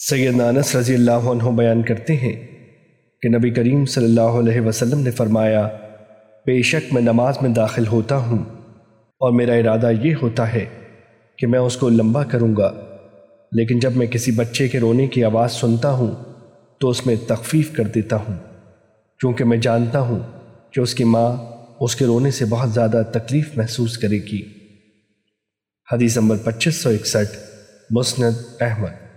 سید انس رضی اللہ عنہ بیان کرتے ہیں کہ نبی کریم صلی اللہ علیہ وسلم نے فرمایا، بے شک میں نماز میں داخل ہوتا ہوں اور میرا ارادہ یہ ہوتا ہے کہ میں اس کو لمبا کروں گا، لیکن جب میں کسی بچے کے رونے کی آواز سنتا ہوں تو اس میں تخفیف کر دیتا ہوں کیونکہ میں جانتا ہوں کہ اس کی ماں اس کے رونے سے بہت زیادہ تکلیف محسوس کرے گی۔ حدیث نمبر پچیس سو اکسٹھ، مسند احمد۔